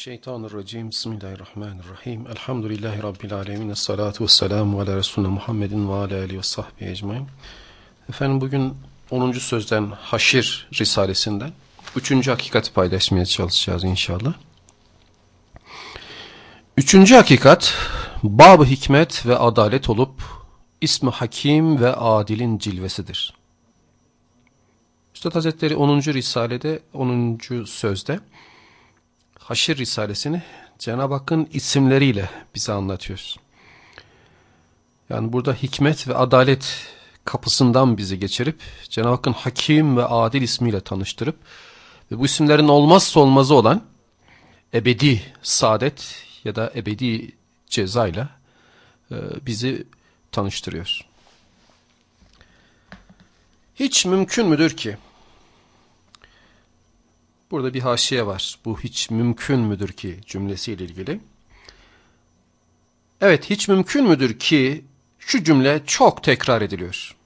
Mineşşeytanirracim. Bismillahirrahmanirrahim. Elhamdülillahi rabbil alamin. Essalatu vesselamu ala resulina Muhammedin ve ala alihi ve sahbihi ecmaîn. Efendim bugün 10. sözden Haşir risalesinden 3. hakikati paylaşmaya çalışacağız inşallah. Üçüncü hakikat bab hikmet ve adalet olup ismi hakim ve adilin cilvesidir. Üstad Hazretleri 10. Risale'de 10. sözde Haşir Risalesini Cenab-ı Hakk'ın isimleriyle bize anlatıyor. Yani burada hikmet ve adalet kapısından bizi geçirip Cenab-ı Hakk'ın hakim ve adil ismiyle tanıştırıp ve bu isimlerin olmazsa olmazı olan ebedi saadet ya da ebedi cezayla e, bizi tanıştırıyor. Hiç mümkün müdür ki Burada bir haşiye var. Bu hiç mümkün müdür ki cümlesiyle ilgili. Evet hiç mümkün müdür ki şu cümle çok tekrar ediliyor.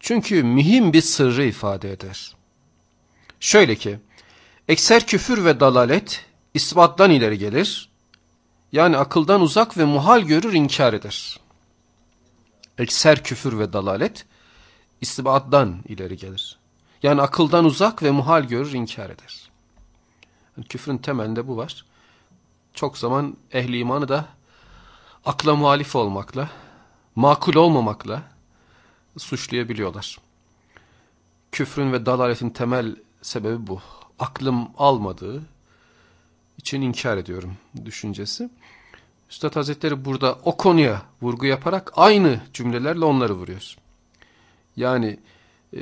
Çünkü mühim bir sırrı ifade eder. Şöyle ki, ekser küfür ve dalalet ispattan ileri gelir, yani akıldan uzak ve muhal görür inkar eder. Ekser küfür ve dalalet ispattan ileri gelir. Yani akıldan uzak ve muhal görür, inkar eder. Yani küfrün temelinde bu var. Çok zaman ehli imanı da akla muhalif olmakla, makul olmamakla suçlayabiliyorlar. Küfrün ve dalaletin temel sebebi bu. Aklım almadığı için inkar ediyorum düşüncesi. Üstad Hazretleri burada o konuya vurgu yaparak aynı cümlelerle onları vuruyor. Yani e,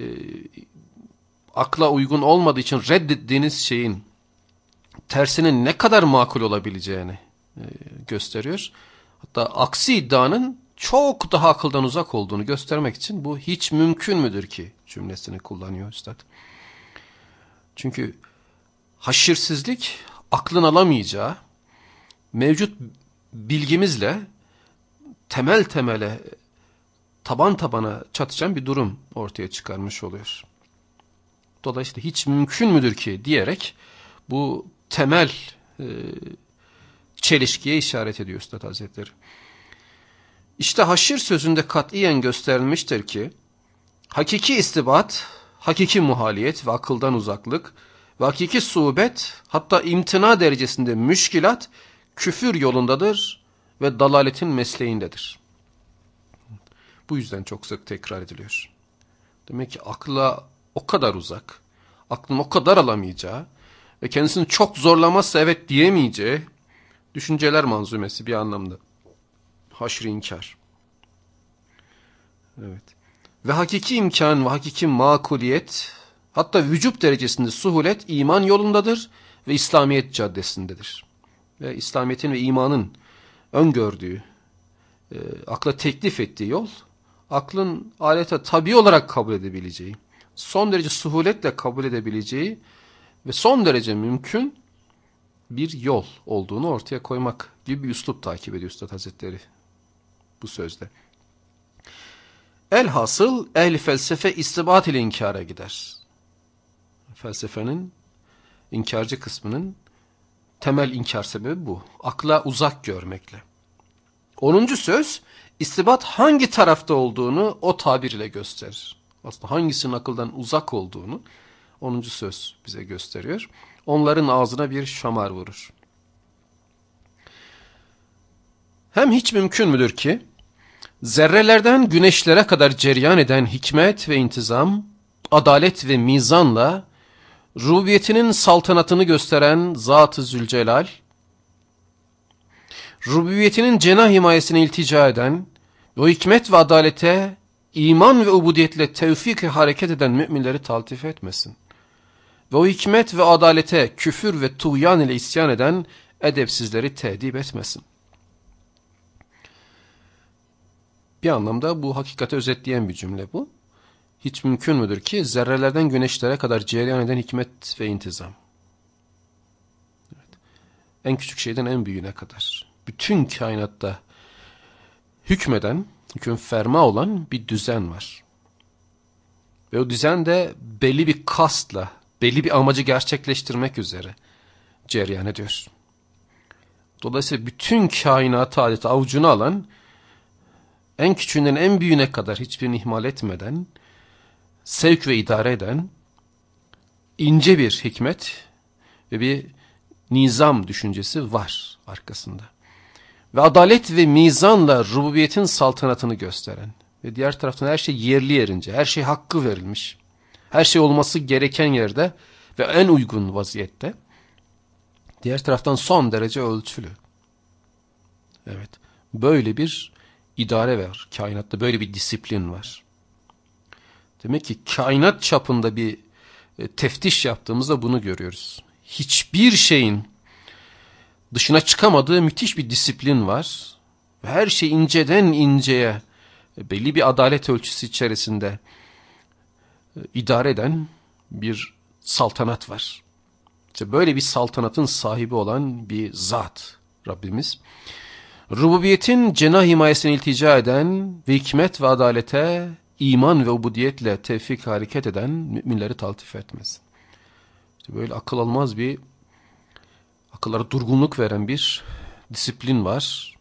akla uygun olmadığı için reddettiğiniz şeyin tersinin ne kadar makul olabileceğini e, gösteriyor. Hatta aksi iddianın çok daha akıldan uzak olduğunu göstermek için bu hiç mümkün müdür ki cümlesini kullanıyor üstad. Çünkü haşirsizlik aklın alamayacağı mevcut bilgimizle temel temele taban tabana çatışan bir durum ortaya çıkarmış oluyor. Dolayısıyla hiç mümkün müdür ki diyerek bu temel e, çelişkiye işaret ediyor Üstad Hazretleri. İşte haşir sözünde katiyen gösterilmiştir ki hakiki istibat, hakiki muhaliyet ve akıldan uzaklık ve hakiki suhbet hatta imtina derecesinde müşkilat küfür yolundadır ve dalaletin mesleğindedir. Bu yüzden çok sık tekrar ediliyor. Demek ki akla o kadar uzak, aklın o kadar alamayacağı ve kendisini çok zorlamazsa evet diyemeyeceği düşünceler manzumesi bir anlamda. Haşr inkar. Evet. Ve hakiki imkan ve hakiki makuliyet hatta vücut derecesinde suhulet iman yolundadır ve İslamiyet caddesindedir. Ve İslamiyet'in ve imanın öngördüğü, e, akla teklif ettiği yol, aklın alete tabi olarak kabul edebileceği, son derece suhuletle kabul edebileceği ve son derece mümkün bir yol olduğunu ortaya koymak gibi bir üslup takip ediyor Üstad Hazretleri bu sözde. Elhasıl ehli felsefe istibat ile inkara gider. Felsefenin inkarcı kısmının temel inkar sebebi bu. Akla uzak görmekle. Onuncu söz istibat hangi tarafta olduğunu o tabir ile gösterir aslında hangisinin akıldan uzak olduğunu 10. söz bize gösteriyor. Onların ağzına bir şamar vurur. Hem hiç mümkün müdür ki zerrelerden güneşlere kadar ceryan eden hikmet ve intizam, adalet ve mizanla rububiyetinin saltanatını gösteren Zat-ı Zülcelal, rububiyetinin cenah himayesine iltica eden, o hikmet ve adalete iman ve ubudiyetle tevfik hareket eden müminleri taltif etmesin. Ve o hikmet ve adalete küfür ve tuğyan ile isyan eden edepsizleri tedip etmesin. Bir anlamda bu hakikati özetleyen bir cümle bu. Hiç mümkün müdür ki zerrelerden güneşlere kadar cereyan eden hikmet ve intizam. Evet. En küçük şeyden en büyüğüne kadar. Bütün kainatta hükmeden hüküm ferma olan bir düzen var. Ve o düzen de belli bir kastla, belli bir amacı gerçekleştirmek üzere cereyan ediyor. Dolayısıyla bütün kainatı adeta avucuna alan, en küçüğünden en büyüğüne kadar hiçbirini ihmal etmeden, sevk ve idare eden, ince bir hikmet ve bir nizam düşüncesi var arkasında. Ve adalet ve mizanla rububiyetin saltanatını gösteren ve diğer taraftan her şey yerli yerince, her şey hakkı verilmiş, her şey olması gereken yerde ve en uygun vaziyette. Diğer taraftan son derece ölçülü. Evet, böyle bir idare var kainatta, böyle bir disiplin var. Demek ki kainat çapında bir e, teftiş yaptığımızda bunu görüyoruz. Hiçbir şeyin dışına çıkamadığı müthiş bir disiplin var. Her şey inceden inceye belli bir adalet ölçüsü içerisinde e, idare eden bir saltanat var. İşte böyle bir saltanatın sahibi olan bir zat Rabbimiz. Rububiyetin cenah himayesine iltica eden ve hikmet ve adalete iman ve ubudiyetle tevfik hareket eden müminleri taltif etmez. İşte böyle akıl almaz bir, akıllara durgunluk veren bir disiplin var.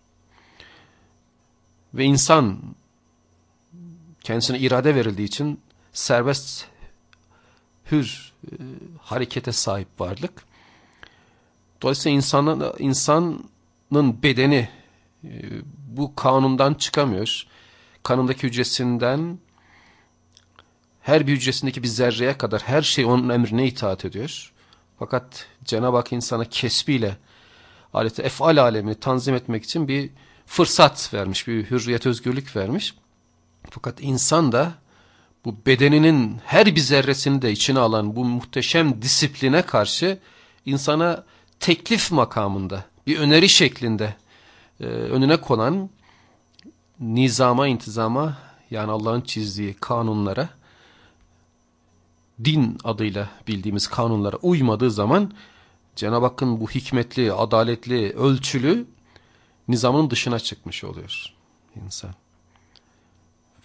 Ve insan kendisine irade verildiği için serbest, hür e, harekete sahip varlık. Dolayısıyla insanın, insanın bedeni e, bu kanundan çıkamıyor. Kanındaki hücresinden her bir hücresindeki bir zerreye kadar her şey onun emrine itaat ediyor. Fakat Cenab-ı Hak insana kesbiyle aleti efal alemini tanzim etmek için bir fırsat vermiş, bir hürriyet özgürlük vermiş. Fakat insan da bu bedeninin her bir zerresini de içine alan bu muhteşem disipline karşı insana teklif makamında, bir öneri şeklinde e, önüne konan nizama, intizama yani Allah'ın çizdiği kanunlara din adıyla bildiğimiz kanunlara uymadığı zaman Cenab-ı Hakk'ın bu hikmetli, adaletli, ölçülü nizamın dışına çıkmış oluyor insan.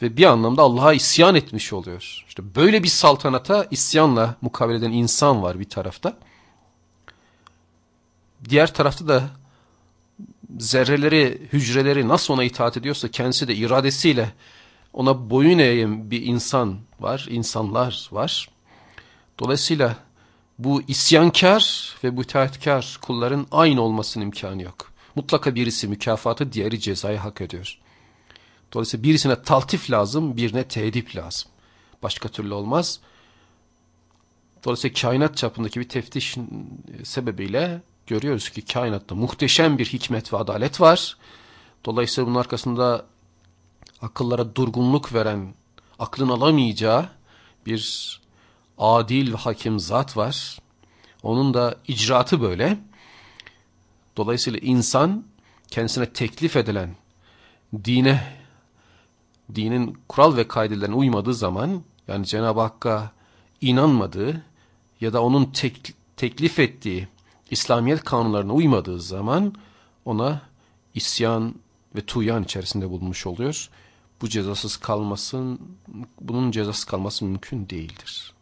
Ve bir anlamda Allah'a isyan etmiş oluyor. İşte böyle bir saltanata isyanla mukabele eden insan var bir tarafta. Diğer tarafta da zerreleri, hücreleri nasıl ona itaat ediyorsa kendisi de iradesiyle ona boyun eğen bir insan var, insanlar var. Dolayısıyla bu isyankar ve müteahhitkar kulların aynı olmasının imkanı yok. Mutlaka birisi mükafatı, diğeri cezayı hak ediyor. Dolayısıyla birisine taltif lazım, birine tedip lazım. Başka türlü olmaz. Dolayısıyla kainat çapındaki bir teftiş sebebiyle görüyoruz ki kainatta muhteşem bir hikmet ve adalet var. Dolayısıyla bunun arkasında akıllara durgunluk veren, aklın alamayacağı bir adil ve hakim zat var. Onun da icraatı böyle. Dolayısıyla insan kendisine teklif edilen dine, dinin kural ve kaidelerine uymadığı zaman yani Cenab-ı Hakk'a inanmadığı ya da onun tek, teklif ettiği İslamiyet kanunlarına uymadığı zaman ona isyan ve tuyan içerisinde bulmuş oluyor. Bu cezasız kalmasın, bunun cezasız kalması mümkün değildir.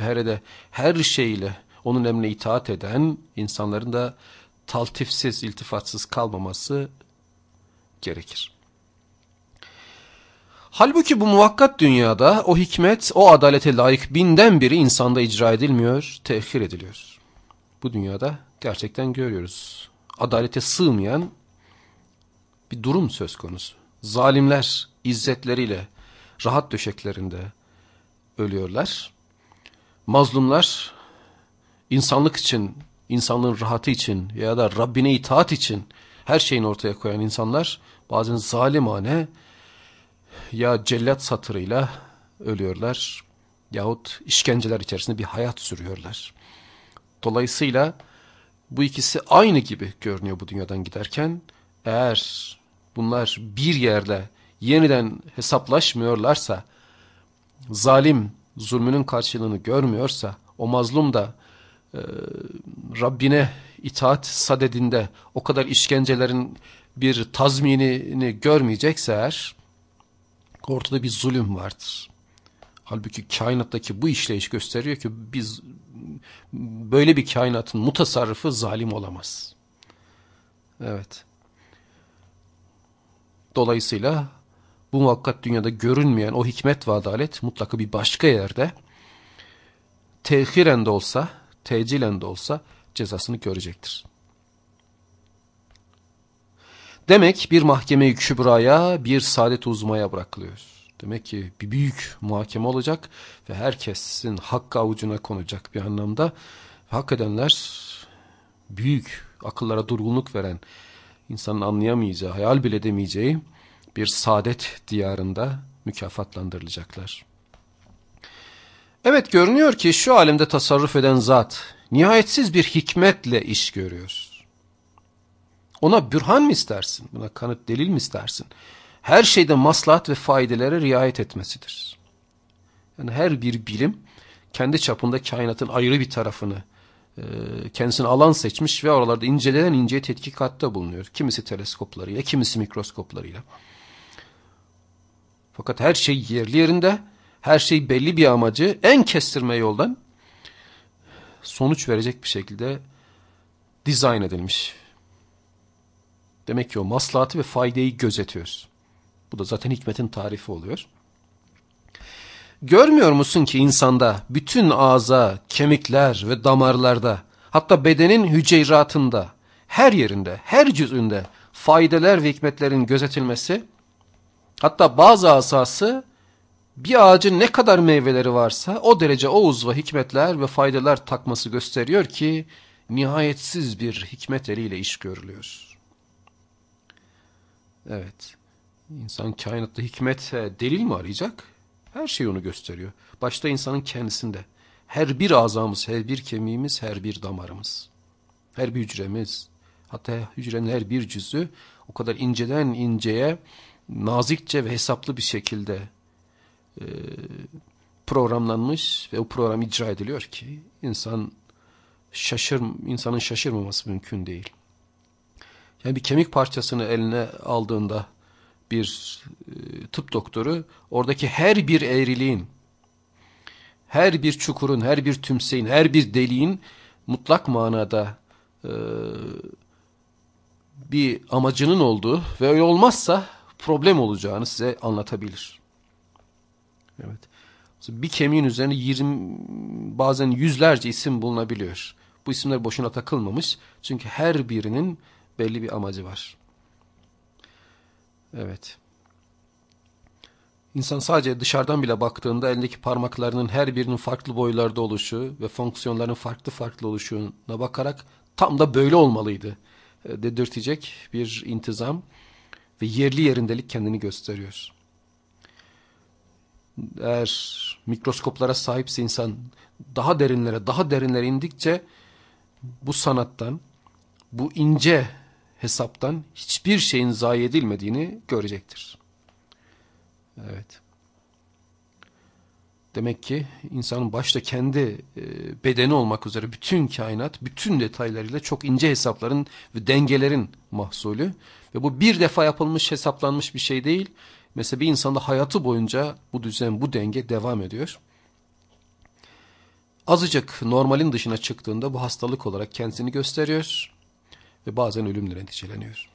Ve her de her şeyle onun emrine itaat eden insanların da taltifsiz, iltifatsız kalmaması gerekir. Halbuki bu muvakkat dünyada o hikmet, o adalete layık binden biri insanda icra edilmiyor, tehir ediliyor. Bu dünyada gerçekten görüyoruz. Adalete sığmayan bir durum söz konusu. Zalimler izzetleriyle rahat döşeklerinde ölüyorlar. Mazlumlar insanlık için, insanlığın rahatı için ya da Rabbine itaat için her şeyini ortaya koyan insanlar bazen zalimane ya cellat satırıyla ölüyorlar yahut işkenceler içerisinde bir hayat sürüyorlar. Dolayısıyla bu ikisi aynı gibi görünüyor bu dünyadan giderken. Eğer bunlar bir yerde yeniden hesaplaşmıyorlarsa, zalim zulmünün karşılığını görmüyorsa, o mazlum da e, Rabbine itaat sadedinde o kadar işkencelerin bir tazminini görmeyecekse eğer, ortada bir zulüm vardır. Halbuki kainattaki bu işleyiş gösteriyor ki biz böyle bir kainatın mutasarrıfı zalim olamaz. Evet. Dolayısıyla bu muvakkat dünyada görünmeyen o hikmet ve adalet mutlaka bir başka yerde tehiren de olsa, tecilen de olsa cezasını görecektir. Demek bir mahkeme kübraya, bir saadet uzmaya bırakılıyor. Demek ki bir büyük muhakeme olacak ve herkesin hakkı avucuna konacak bir anlamda. Hak edenler büyük, akıllara durgunluk veren, insanın anlayamayacağı, hayal bile edemeyeceği bir saadet diyarında mükafatlandırılacaklar. Evet görünüyor ki şu alemde tasarruf eden zat nihayetsiz bir hikmetle iş görüyor. Ona bürhan mı istersin? Buna kanıt delil mi istersin? Her şeyde maslahat ve faydelere riayet etmesidir. Yani her bir bilim kendi çapında kainatın ayrı bir tarafını e, kendisine alan seçmiş ve oralarda incelenen inceye tetkikatta bulunuyor. Kimisi teleskoplarıyla, kimisi mikroskoplarıyla. Fakat her şey yerli yerinde, her şey belli bir amacı en kestirme yoldan sonuç verecek bir şekilde dizayn edilmiş. Demek ki o maslahatı ve faydayı gözetiyoruz. Bu da zaten hikmetin tarifi oluyor. Görmüyor musun ki insanda bütün ağza, kemikler ve damarlarda hatta bedenin hüceyratında her yerinde, her cüzünde faydeler ve hikmetlerin gözetilmesi hatta bazı asası bir ağacın ne kadar meyveleri varsa o derece o uzva hikmetler ve faydeler takması gösteriyor ki nihayetsiz bir hikmet eliyle iş görülüyor. Evet. İnsan kainatta hikmet delil mi arayacak? Her şey onu gösteriyor. Başta insanın kendisinde. Her bir azamız, her bir kemiğimiz, her bir damarımız. Her bir hücremiz. Hatta hücrenin her bir cüzü o kadar inceden inceye, nazikçe ve hesaplı bir şekilde e, programlanmış ve o program icra ediliyor ki insan şaşır, insanın şaşırmaması mümkün değil. Yani bir kemik parçasını eline aldığında bir e, tıp doktoru oradaki her bir eğriliğin, her bir çukurun, her bir tümseyin, her bir deliğin mutlak manada e, bir amacının olduğu ve öyle olmazsa problem olacağını size anlatabilir. Evet. Bir kemiğin üzerine 20 bazen yüzlerce isim bulunabiliyor. Bu isimler boşuna takılmamış. Çünkü her birinin belli bir amacı var. Evet. İnsan sadece dışarıdan bile baktığında elindeki parmaklarının her birinin farklı boylarda oluşu ve fonksiyonların farklı farklı oluşuna bakarak tam da böyle olmalıydı e, dedirtecek bir intizam ve yerli yerindelik kendini gösteriyor. Eğer mikroskoplara sahipse insan daha derinlere, daha derinlere indikçe bu sanattan, bu ince hesaptan hiçbir şeyin zayi edilmediğini görecektir. Evet. Demek ki insanın başta kendi e, bedeni olmak üzere bütün kainat, bütün detaylarıyla çok ince hesapların ve dengelerin mahsulü. Ve bu bir defa yapılmış, hesaplanmış bir şey değil. Mesela bir insanda hayatı boyunca bu düzen, bu denge devam ediyor. Azıcık normalin dışına çıktığında bu hastalık olarak kendisini gösteriyor ve bazen ölümle neticeleniyor.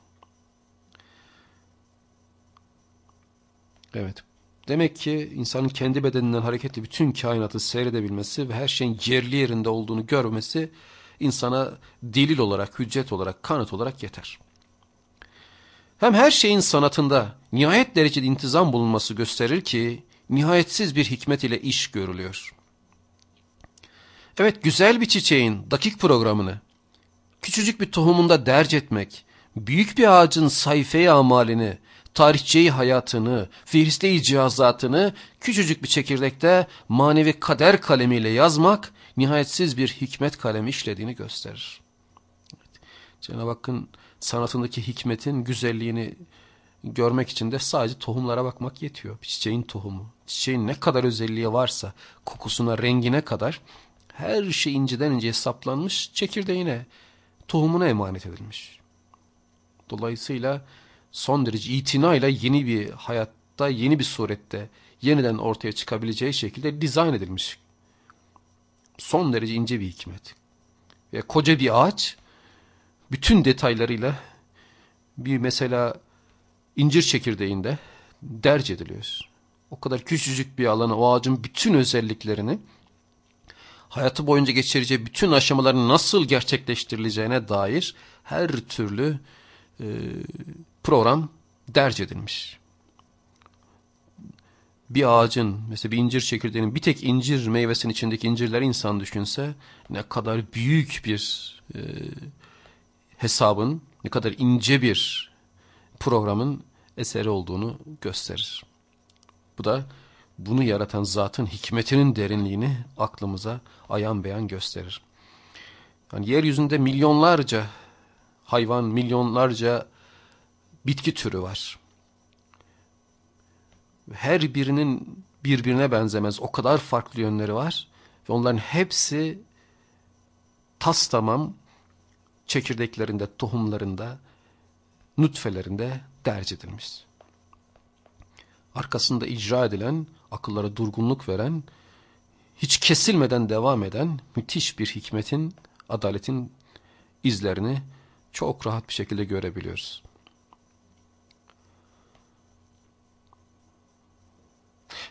Evet. Demek ki insanın kendi bedeninden hareketli bütün kainatı seyredebilmesi ve her şeyin yerli yerinde olduğunu görmesi insana delil olarak, hüccet olarak, kanıt olarak yeter. Hem her şeyin sanatında nihayet derecede intizam bulunması gösterir ki nihayetsiz bir hikmet ile iş görülüyor. Evet güzel bir çiçeğin dakik programını, küçücük bir tohumunda derc etmek, büyük bir ağacın sayfeyi amalini, tarihçeyi hayatını, fihrisleyi cihazatını küçücük bir çekirdekte manevi kader kalemiyle yazmak, nihayetsiz bir hikmet kalemi işlediğini gösterir. Evet. Cenab-ı Hakk'ın sanatındaki hikmetin güzelliğini görmek için de sadece tohumlara bakmak yetiyor. Çiçeğin tohumu, çiçeğin ne kadar özelliği varsa, kokusuna, rengine kadar her şey inceden ince hesaplanmış, çekirdeğine, tohumuna emanet edilmiş. Dolayısıyla son derece itinayla yeni bir hayatta, yeni bir surette yeniden ortaya çıkabileceği şekilde dizayn edilmiş. Son derece ince bir hikmet. Ve koca bir ağaç bütün detaylarıyla bir mesela incir çekirdeğinde derc ediliyor. O kadar küçücük bir alana o ağacın bütün özelliklerini hayatı boyunca geçireceği bütün aşamaların nasıl gerçekleştirileceğine dair her türlü program derc edilmiş. Bir ağacın mesela bir incir çekirdeğinin bir tek incir meyvesinin içindeki incirleri insan düşünse ne kadar büyük bir e, hesabın ne kadar ince bir programın eseri olduğunu gösterir. Bu da bunu yaratan zatın hikmetinin derinliğini aklımıza ayan beyan gösterir. Yani yeryüzünde milyonlarca hayvan, milyonlarca bitki türü var. Her birinin birbirine benzemez. O kadar farklı yönleri var. Ve onların hepsi tas tamam çekirdeklerinde, tohumlarında, nutfelerinde derc edilmiş. Arkasında icra edilen, akıllara durgunluk veren, hiç kesilmeden devam eden müthiş bir hikmetin, adaletin izlerini çok rahat bir şekilde görebiliyoruz.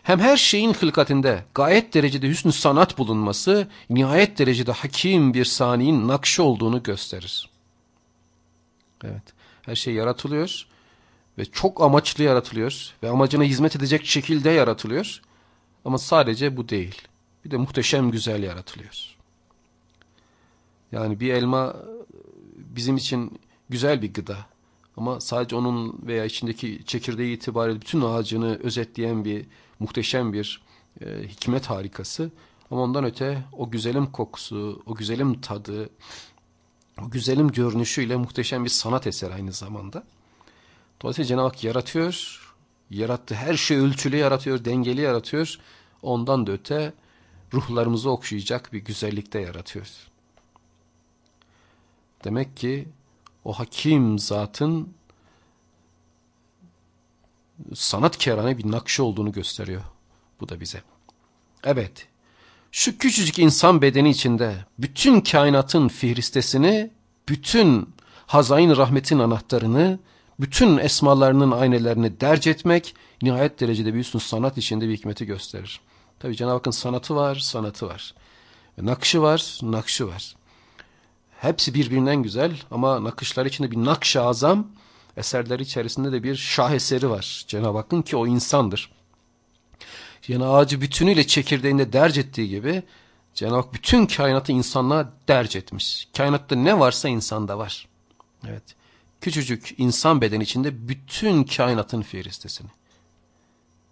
Hem her şeyin hılkatinde gayet derecede hüsnü sanat bulunması, nihayet derecede hakim bir saniyin nakşı olduğunu gösterir. Evet, her şey yaratılıyor ve çok amaçlı yaratılıyor ve amacına hizmet edecek şekilde yaratılıyor. Ama sadece bu değil. Bir de muhteşem güzel yaratılıyor. Yani bir elma bizim için güzel bir gıda. Ama sadece onun veya içindeki çekirdeği itibariyle bütün ağacını özetleyen bir muhteşem bir e, hikmet harikası. Ama ondan öte o güzelim kokusu, o güzelim tadı, o güzelim görünüşüyle muhteşem bir sanat eseri aynı zamanda. Dolayısıyla Cenab-ı Hak yaratıyor, yarattığı her şey ölçülü yaratıyor, dengeli yaratıyor. Ondan da öte ruhlarımızı okşayacak bir güzellikte yaratıyor. Demek ki o hakim zatın sanat kerane bir nakşı olduğunu gösteriyor bu da bize. Evet, şu küçücük insan bedeni içinde bütün kainatın fihristesini, bütün hazain rahmetin anahtarını, bütün esmalarının aynelerini derc etmek nihayet derecede bir üstün sanat içinde bir hikmeti gösterir. Tabi Cenab-ı Hakk'ın sanatı var, sanatı var. Nakşı var, nakşı var. Hepsi birbirinden güzel ama nakışlar içinde bir nakş azam, eserleri içerisinde de bir şah eseri var. Cenab-ı Hakk'ın ki o insandır. Yani ağacı bütünüyle çekirdeğinde derc ettiği gibi Cenab-ı Hak bütün kainatı insanlığa derc etmiş. Kainatta ne varsa insanda var. Evet. Küçücük insan bedeni içinde bütün kainatın fihristesini.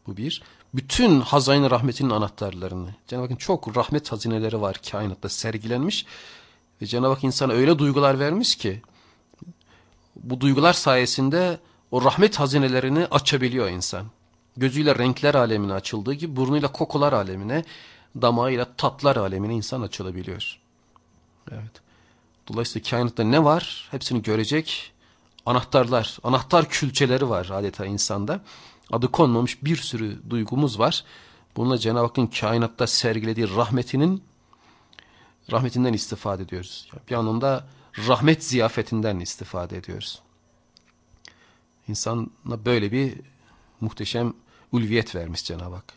Bu bir. Bütün hazine rahmetinin anahtarlarını. Cenab-ı Hakk'ın çok rahmet hazineleri var kainatta sergilenmiş. Ve Cenab-ı Hak insana öyle duygular vermiş ki bu duygular sayesinde o rahmet hazinelerini açabiliyor insan. Gözüyle renkler alemine açıldığı gibi burnuyla kokular alemine, damağıyla tatlar alemine insan açılabiliyor. Evet. Dolayısıyla kainatta ne var hepsini görecek anahtarlar, anahtar külçeleri var adeta insanda. Adı konmamış bir sürü duygumuz var. Bununla Cenab-ı Hakk'ın kainatta sergilediği rahmetinin rahmetinden istifade ediyoruz. Bir anlamda rahmet ziyafetinden istifade ediyoruz. İnsana böyle bir muhteşem ulviyet vermiş Cenab-ı Hak.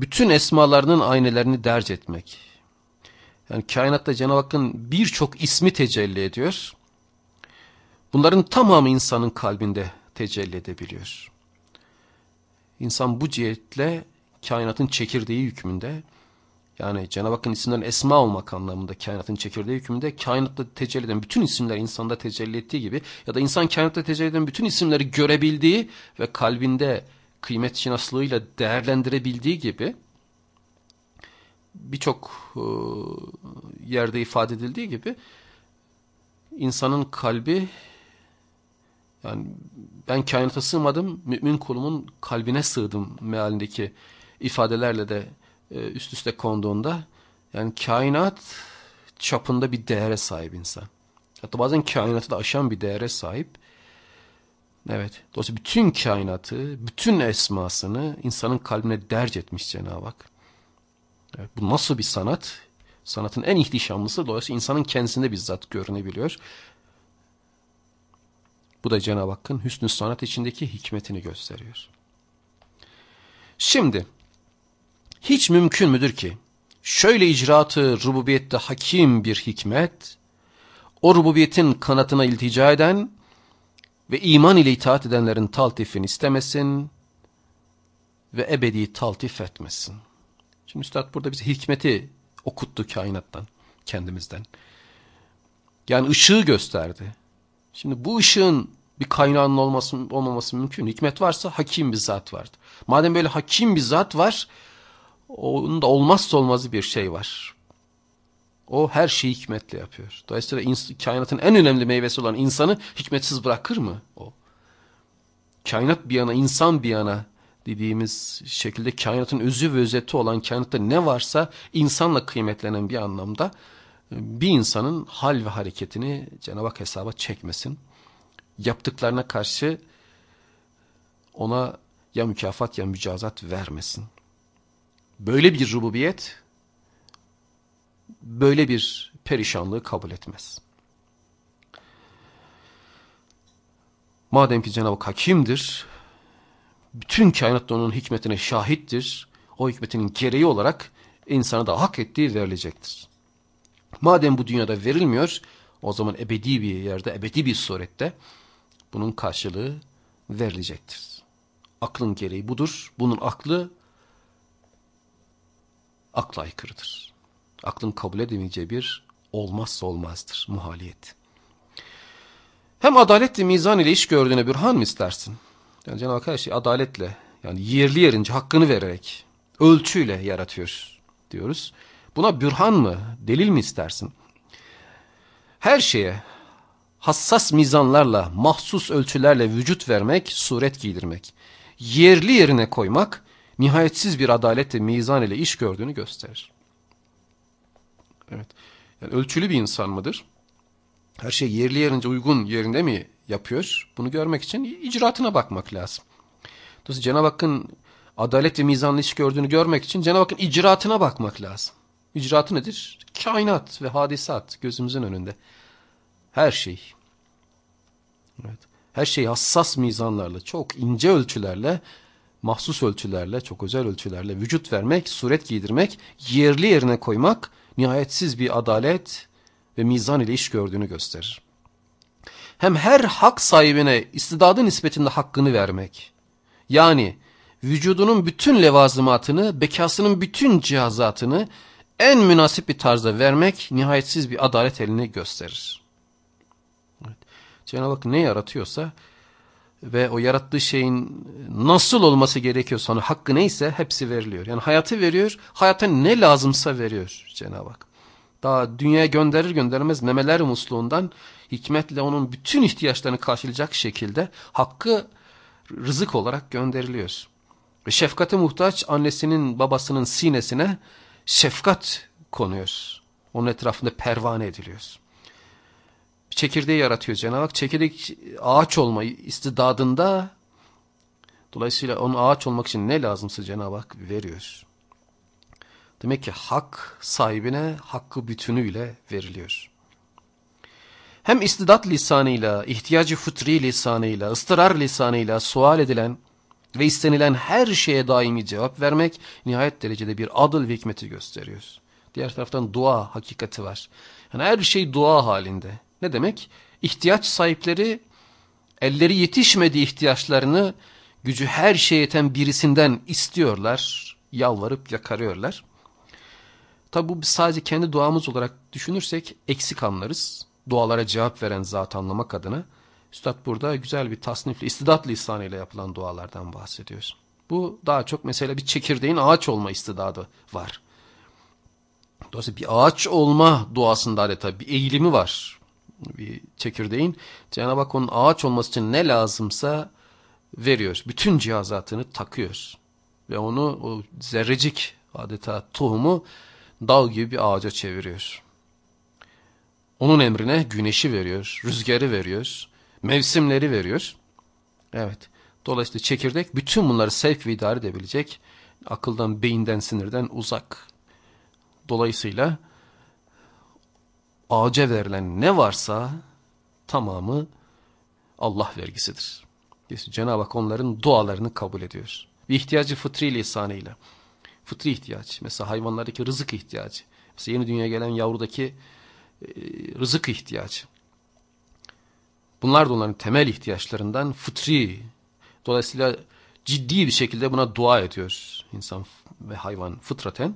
Bütün esmalarının aynelerini derc etmek. Yani kainatta Cenab-ı Hakk'ın birçok ismi tecelli ediyor. Bunların tamamı insanın kalbinde tecelli edebiliyor. İnsan bu cihetle kainatın çekirdeği hükmünde yani Cenab-ı Hakk'ın isimlerin esma olmak anlamında kainatın çekirdeği hükmünde kainatta tecelli eden bütün isimler insanda tecelli ettiği gibi ya da insan kainatta tecelli eden bütün isimleri görebildiği ve kalbinde kıymet şinaslığıyla değerlendirebildiği gibi birçok e, yerde ifade edildiği gibi insanın kalbi yani ben kainata sığmadım mümin kulumun kalbine sığdım mealindeki ifadelerle de üst üste konduğunda yani kainat çapında bir değere sahip insan. Hatta bazen kainatı da aşan bir değere sahip. Evet. Dolayısıyla bütün kainatı, bütün esmasını insanın kalbine derc etmiş Cenab-ı Hak. Evet, bu nasıl bir sanat? Sanatın en ihtişamlısı dolayısıyla insanın kendisinde bizzat görünebiliyor. Bu da Cenab-ı Hakk'ın hüsnü sanat içindeki hikmetini gösteriyor. Şimdi hiç mümkün müdür ki şöyle icraatı rububiyette hakim bir hikmet, o rububiyetin kanatına iltica eden ve iman ile itaat edenlerin taltifini istemesin ve ebedi taltif etmesin. Şimdi Üstad burada bize hikmeti okuttu kainattan, kendimizden. Yani ışığı gösterdi. Şimdi bu ışığın bir kaynağının olması, olmaması mümkün. Hikmet varsa hakim bir zat vardır. Madem böyle hakim bir zat var, onun da olmazsa olmazı bir şey var. O her şeyi hikmetle yapıyor. Dolayısıyla kainatın en önemli meyvesi olan insanı hikmetsiz bırakır mı o? Kainat bir yana, insan bir yana dediğimiz şekilde kainatın özü ve özeti olan kainatta ne varsa insanla kıymetlenen bir anlamda bir insanın hal ve hareketini Cenab-ı Hak hesaba çekmesin. Yaptıklarına karşı ona ya mükafat ya mücazat vermesin. Böyle bir rububiyet böyle bir perişanlığı kabul etmez. Madem ki Cenab-ı Hak hakimdir, bütün kainat onun hikmetine şahittir, o hikmetinin gereği olarak insana da hak ettiği verilecektir. Madem bu dünyada verilmiyor, o zaman ebedi bir yerde, ebedi bir surette bunun karşılığı verilecektir. Aklın gereği budur. Bunun aklı akla aykırıdır. Aklın kabul edemeyeceği bir olmazsa olmazdır, muhaliyet. Hem adaletli mizan ile iş gördüğüne bürhan mı istersin? Yani Cenab-ı Hak her şeyi adaletle, yani yerli yerince hakkını vererek, ölçüyle yaratıyor diyoruz. Buna bürhan mı, delil mi istersin? Her şeye hassas mizanlarla, mahsus ölçülerle vücut vermek, suret giydirmek, yerli yerine koymak, nihayetsiz bir adalet ve mizan ile iş gördüğünü gösterir. Evet. Yani ölçülü bir insan mıdır? Her şey yerli yerince uygun yerinde mi yapıyor? Bunu görmek için icraatına bakmak lazım. Dolayısıyla Cenab-ı Hakk'ın adalet ve mizanlı iş gördüğünü görmek için Cenab-ı Hakk'ın icraatına bakmak lazım. İcraatı nedir? Kainat ve hadisat gözümüzün önünde. Her şey. Evet. Her şeyi hassas mizanlarla, çok ince ölçülerle mahsus ölçülerle, çok özel ölçülerle vücut vermek, suret giydirmek, yerli yerine koymak, nihayetsiz bir adalet ve mizan ile iş gördüğünü gösterir. Hem her hak sahibine istidadı nispetinde hakkını vermek, yani vücudunun bütün levazımatını, bekasının bütün cihazatını en münasip bir tarzda vermek, nihayetsiz bir adalet elini gösterir. Evet. Cenab-ı Hak ne yaratıyorsa, ve o yarattığı şeyin nasıl olması gerekiyorsa hani hakkı neyse hepsi veriliyor. Yani hayatı veriyor, hayata ne lazımsa veriyor Cenab-ı Hak. Daha dünyaya gönderir göndermez memeler musluğundan hikmetle onun bütün ihtiyaçlarını karşılayacak şekilde hakkı rızık olarak gönderiliyor. Ve şefkate muhtaç annesinin babasının sinesine şefkat konuyor. Onun etrafında pervane ediliyor çekirdeği yaratıyor Cenab-ı Hak. Çekirdek ağaç olma istidadında dolayısıyla onun ağaç olmak için ne lazımsa Cenab-ı Hak veriyor. Demek ki hak sahibine hakkı bütünüyle veriliyor. Hem istidat lisanıyla, ihtiyacı fıtri lisanıyla, ıstırar lisanıyla sual edilen ve istenilen her şeye daimi cevap vermek nihayet derecede bir adıl ve hikmeti gösteriyor. Diğer taraftan dua hakikati var. Yani her şey dua halinde. Ne demek? İhtiyaç sahipleri elleri yetişmediği ihtiyaçlarını gücü her şeye yeten birisinden istiyorlar, yalvarıp yakarıyorlar. Tabi bu sadece kendi duamız olarak düşünürsek eksik anlarız. Dualara cevap veren zat anlamak adına. Üstad burada güzel bir tasnifli, istidat lisanıyla yapılan dualardan bahsediyor. Bu daha çok mesela bir çekirdeğin ağaç olma istidadı var. Dolayısıyla bir ağaç olma duasında adeta bir eğilimi var bir çekirdeğin Cenab-ı Hak onun ağaç olması için ne lazımsa veriyor. Bütün cihazatını takıyor. Ve onu o zerrecik adeta tohumu dal gibi bir ağaca çeviriyor. Onun emrine güneşi veriyor, rüzgarı veriyor, mevsimleri veriyor. Evet. Dolayısıyla çekirdek bütün bunları sevk ve idare edebilecek akıldan, beyinden, sinirden uzak. Dolayısıyla ağaca verilen ne varsa tamamı Allah vergisidir. Cenab-ı Hak onların dualarını kabul ediyor. Bir ihtiyacı fıtri lisanıyla. Fıtri ihtiyaç. Mesela hayvanlardaki rızık ihtiyacı. Mesela yeni dünyaya gelen yavrudaki e, rızık ihtiyacı. Bunlar da onların temel ihtiyaçlarından fıtri. Dolayısıyla ciddi bir şekilde buna dua ediyor insan ve hayvan fıtraten.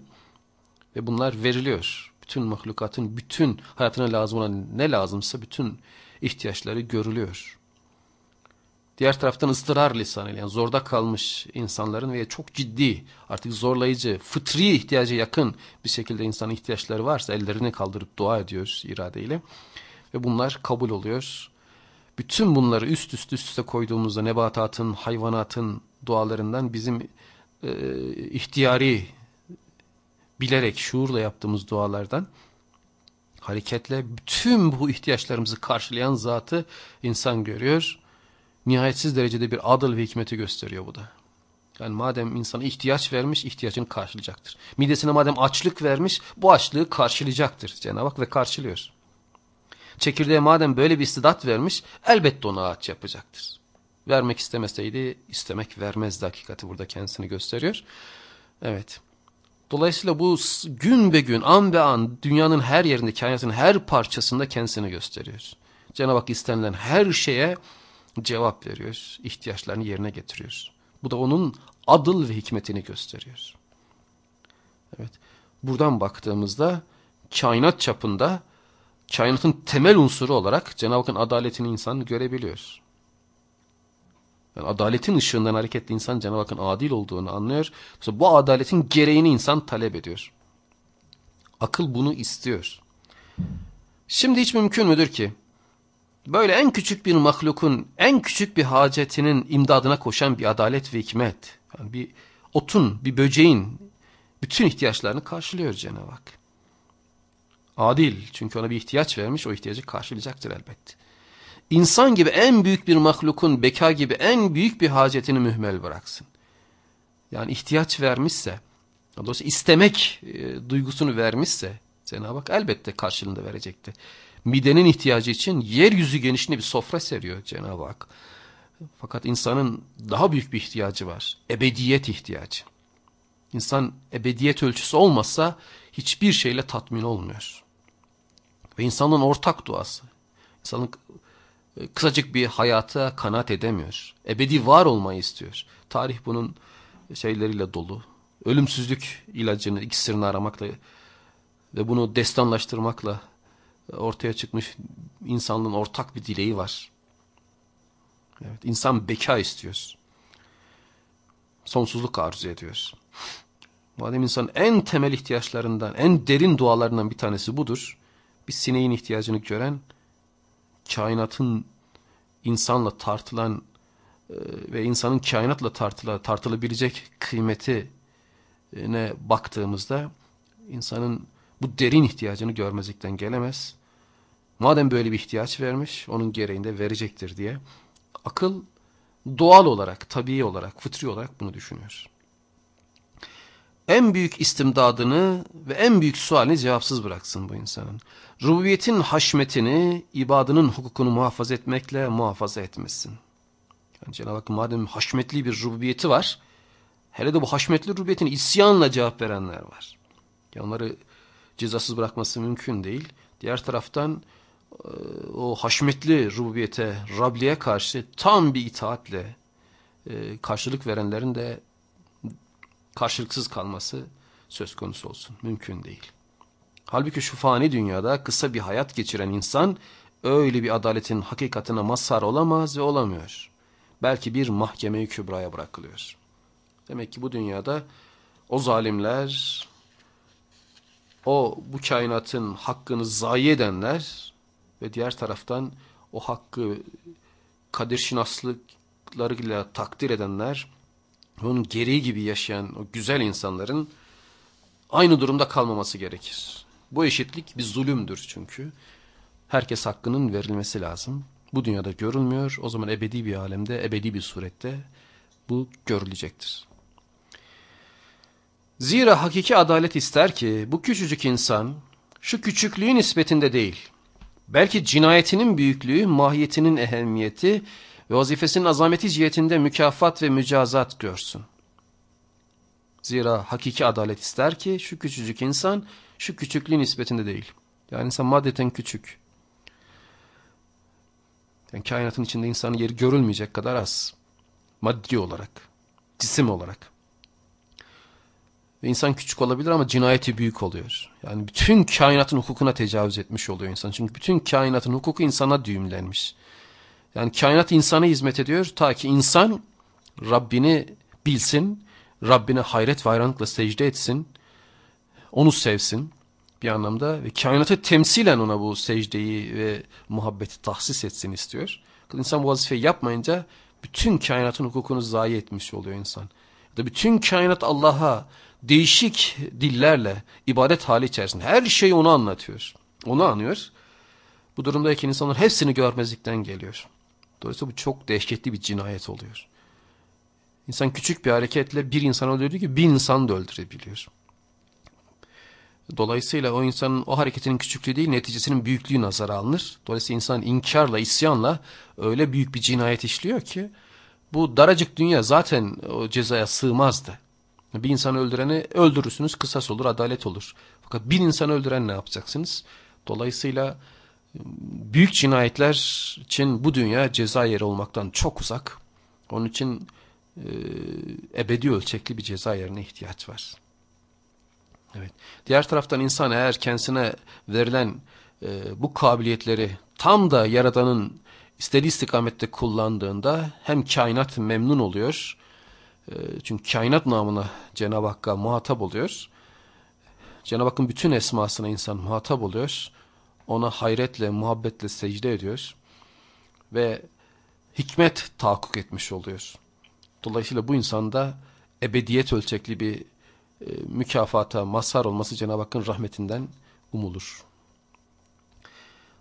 Ve bunlar veriliyor. Bütün mahlukatın, bütün hayatına lazım olan ne lazımsa bütün ihtiyaçları görülüyor. Diğer taraftan ıstırar lisanıyla yani zorda kalmış insanların veya çok ciddi artık zorlayıcı, fıtri ihtiyaca yakın bir şekilde insanın ihtiyaçları varsa ellerini kaldırıp dua ediyoruz iradeyle. Ve bunlar kabul oluyor. Bütün bunları üst üste üst üste koyduğumuzda nebatatın, hayvanatın dualarından bizim e, ihtiyari bilerek, şuurla yaptığımız dualardan hareketle bütün bu ihtiyaçlarımızı karşılayan zatı insan görüyor. Nihayetsiz derecede bir adıl ve hikmeti gösteriyor bu da. Yani madem insana ihtiyaç vermiş, ihtiyacını karşılayacaktır. Midesine madem açlık vermiş, bu açlığı karşılayacaktır Cenab-ı Hak ve karşılıyor. Çekirdeğe madem böyle bir istidat vermiş, elbette ona ağaç yapacaktır. Vermek istemeseydi, istemek vermezdi hakikati burada kendisini gösteriyor. Evet. Dolayısıyla bu gün be gün, an be an dünyanın her yerinde, kainatın her parçasında kendisini gösteriyor. Cenab-ı Hak istenilen her şeye cevap veriyor, ihtiyaçlarını yerine getiriyor. Bu da onun adıl ve hikmetini gösteriyor. Evet. Buradan baktığımızda kainat çapında kainatın temel unsuru olarak Cenab-ı Hakk'ın adaletini insan görebiliyor. Yani adaletin ışığından hareketli insan Cenab-ı Hakk'ın adil olduğunu anlıyor. Mesela bu adaletin gereğini insan talep ediyor. Akıl bunu istiyor. Şimdi hiç mümkün müdür ki böyle en küçük bir mahlukun en küçük bir hacetinin imdadına koşan bir adalet ve hikmet. Yani bir otun, bir böceğin bütün ihtiyaçlarını karşılıyor Cenab-ı Hak. Adil çünkü ona bir ihtiyaç vermiş o ihtiyacı karşılayacaktır elbette. İnsan gibi en büyük bir mahlukun beka gibi en büyük bir hacetini mühmel bıraksın. Yani ihtiyaç vermişse, dolayısıyla istemek e, duygusunu vermişse Cenab-ı Hak elbette karşılığında verecektir. Midenin ihtiyacı için yeryüzü genişliğinde bir sofra seriyor Cenab-ı Hak. Fakat insanın daha büyük bir ihtiyacı var. Ebediyet ihtiyacı. İnsan ebediyet ölçüsü olmazsa hiçbir şeyle tatmin olmuyor. Ve insanın ortak duası. İnsanın kısacık bir hayata kanat edemiyor. Ebedi var olmayı istiyor. Tarih bunun şeyleriyle dolu. Ölümsüzlük ilacını, iksirini aramakla ve bunu destanlaştırmakla ortaya çıkmış insanlığın ortak bir dileği var. Evet, insan beka istiyor. Sonsuzluk arzu ediyor. Madem insan en temel ihtiyaçlarından, en derin dualarından bir tanesi budur. Bir sineğin ihtiyacını gören, kainatın insanla tartılan e, ve insanın kainatla tartıla, tartılabilecek kıymetine baktığımızda insanın bu derin ihtiyacını görmezlikten gelemez. Madem böyle bir ihtiyaç vermiş, onun gereğinde verecektir diye akıl doğal olarak, tabii olarak, fıtri olarak bunu düşünüyor. En büyük istimdadını ve en büyük sualini cevapsız bıraksın bu insanın. Rububiyetin haşmetini, ibadının hukukunu muhafaza etmekle muhafaza etmesin. Yani Cenab-ı Hak madem haşmetli bir rububiyeti var, hele de bu haşmetli rububiyetin isyanla cevap verenler var. Ya onları cezasız bırakması mümkün değil. Diğer taraftan e, o haşmetli rububiyete, Rabli'ye karşı tam bir itaatle e, karşılık verenlerin de karşılıksız kalması söz konusu olsun. Mümkün değil. Halbuki şu fani dünyada kısa bir hayat geçiren insan öyle bir adaletin hakikatine mazhar olamaz ve olamıyor. Belki bir mahkeme-i kübraya bırakılıyor. Demek ki bu dünyada o zalimler, o bu kainatın hakkını zayi edenler ve diğer taraftan o hakkı kadir şinaslıklarıyla takdir edenler, onun gereği gibi yaşayan o güzel insanların aynı durumda kalmaması gerekir. Bu eşitlik bir zulümdür çünkü. Herkes hakkının verilmesi lazım. Bu dünyada görülmüyor. O zaman ebedi bir alemde, ebedi bir surette bu görülecektir. Zira hakiki adalet ister ki bu küçücük insan şu küçüklüğü nispetinde değil, belki cinayetinin büyüklüğü, mahiyetinin ehemmiyeti ve vazifesinin azameti cihetinde mükafat ve mücazat görsün. Zira hakiki adalet ister ki şu küçücük insan şu küçüklüğü nispetinde değil. Yani insan maddeten küçük. Yani kainatın içinde insanın yeri görülmeyecek kadar az. Maddi olarak, cisim olarak. Ve insan küçük olabilir ama cinayeti büyük oluyor. Yani bütün kainatın hukukuna tecavüz etmiş oluyor insan. Çünkü bütün kainatın hukuku insana düğümlenmiş. Yani kainat insana hizmet ediyor ta ki insan Rabbini bilsin, Rabbine hayret ve hayranlıkla secde etsin, onu sevsin bir anlamda ve kainatı temsilen ona bu secdeyi ve muhabbeti tahsis etsin istiyor. İnsan bu vazifeyi yapmayınca bütün kainatın hukukunu zayi etmiş oluyor insan. Ya da bütün kainat Allah'a değişik dillerle ibadet hali içerisinde her şeyi onu anlatıyor. Onu anıyor. Bu durumdaki insanlar hepsini görmezlikten geliyor. Dolayısıyla bu çok dehşetli bir cinayet oluyor. İnsan küçük bir hareketle bir insan öldürdüğü gibi bir insan da öldürebiliyor. Dolayısıyla o insanın o hareketinin küçüklüğü değil neticesinin büyüklüğü nazara alınır. Dolayısıyla insan inkarla, isyanla öyle büyük bir cinayet işliyor ki bu daracık dünya zaten o cezaya sığmazdı. Bir insanı öldüreni öldürürsünüz, kısas olur, adalet olur. Fakat bir insanı öldüren ne yapacaksınız? Dolayısıyla büyük cinayetler için bu dünya ceza yeri olmaktan çok uzak. Onun için e, ebedi ölçekli bir ceza yerine ihtiyaç var. Evet. Diğer taraftan insan eğer kendisine verilen e, bu kabiliyetleri tam da Yaradan'ın istediği istikamette kullandığında hem kainat memnun oluyor. E, çünkü kainat namına Cenab-ı Hakk'a muhatap oluyor. Cenab-ı Hakk'ın bütün esmasına insan muhatap oluyor. Ona hayretle, muhabbetle secde ediyor. Ve hikmet tahakkuk etmiş oluyor. Dolayısıyla bu insanda ebediyet ölçekli bir e, mükafata mazhar olması Cenab-ı Hakk'ın rahmetinden umulur.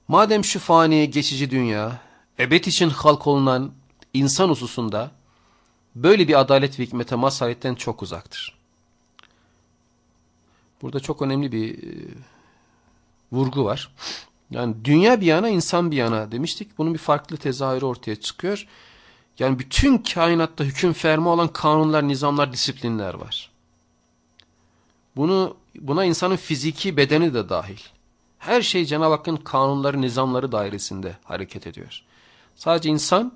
Madem şu fani geçici dünya ebed için halk olunan insan hususunda böyle bir adalet ve hikmete mazhariyetten çok uzaktır. Burada çok önemli bir e, vurgu var. Yani dünya bir yana insan bir yana demiştik. Bunun bir farklı tezahürü ortaya çıkıyor. Yani bütün kainatta hüküm ferma olan kanunlar, nizamlar, disiplinler var. Bunu buna insanın fiziki bedeni de dahil. Her şey Cenab-ı Hakk'ın kanunları, nizamları dairesinde hareket ediyor. Sadece insan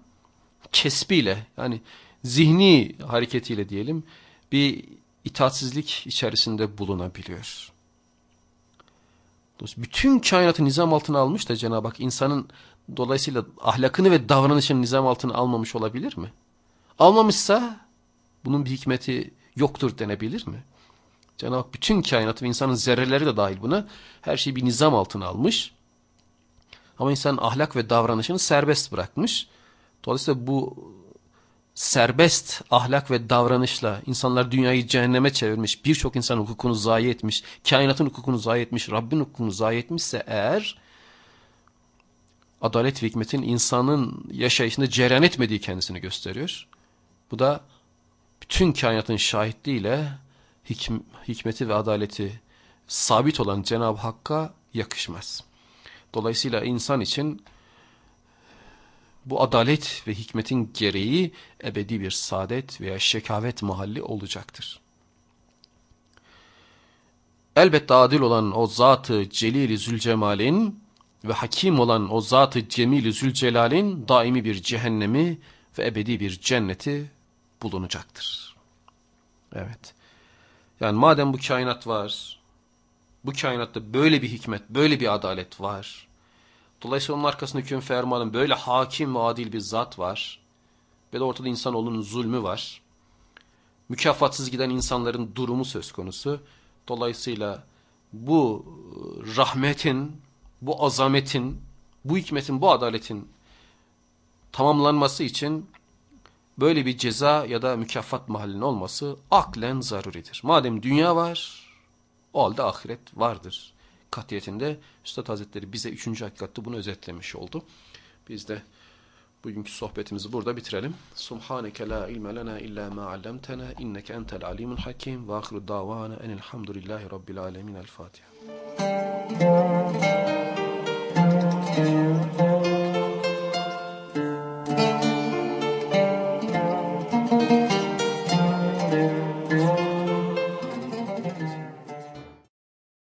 kesbiyle yani zihni hareketiyle diyelim bir itaatsizlik içerisinde bulunabiliyor. Bütün kainatı nizam altına almış da Cenab-ı Hak insanın dolayısıyla ahlakını ve davranışını nizam altına almamış olabilir mi? Almamışsa bunun bir hikmeti yoktur denebilir mi? Cenab-ı Hak bütün kainatı ve insanın zerreleri de dahil buna her şeyi bir nizam altına almış. Ama insanın ahlak ve davranışını serbest bırakmış. Dolayısıyla bu serbest ahlak ve davranışla insanlar dünyayı cehenneme çevirmiş, birçok insan hukukunu zayi etmiş, kainatın hukukunu zayi etmiş, Rabbin hukukunu zayi etmişse eğer adalet ve hikmetin insanın yaşayışında cereyan etmediği kendisini gösteriyor. Bu da bütün kainatın şahitliğiyle hikm hikmeti ve adaleti sabit olan Cenab-ı Hakk'a yakışmaz. Dolayısıyla insan için bu adalet ve hikmetin gereği ebedi bir saadet veya şekavet mahalli olacaktır. Elbette adil olan o zatı Celil-i Zülcemal'in ve hakim olan o zatı Cemil-i Zülcelal'in daimi bir cehennemi ve ebedi bir cenneti bulunacaktır. Evet. Yani madem bu kainat var, bu kainatta böyle bir hikmet, böyle bir adalet var. Dolayısıyla onun arkasında hüküm fermanın böyle hakim ve adil bir zat var. Ve de ortada insanoğlunun zulmü var. Mükafatsız giden insanların durumu söz konusu. Dolayısıyla bu rahmetin, bu azametin, bu hikmetin, bu adaletin tamamlanması için böyle bir ceza ya da mükafat mahallinin olması aklen zaruridir. Madem dünya var, o halde ahiret vardır katiyetinde Üstad Hazretleri bize üçüncü hakikatte bunu özetlemiş oldu. Biz de bugünkü sohbetimizi burada bitirelim. Subhaneke la ilme lena illa ma allamtena inneke entel alimul hakim ve ahiru davana enilhamdülillahi rabbil alemin. El Fatiha. Thank you.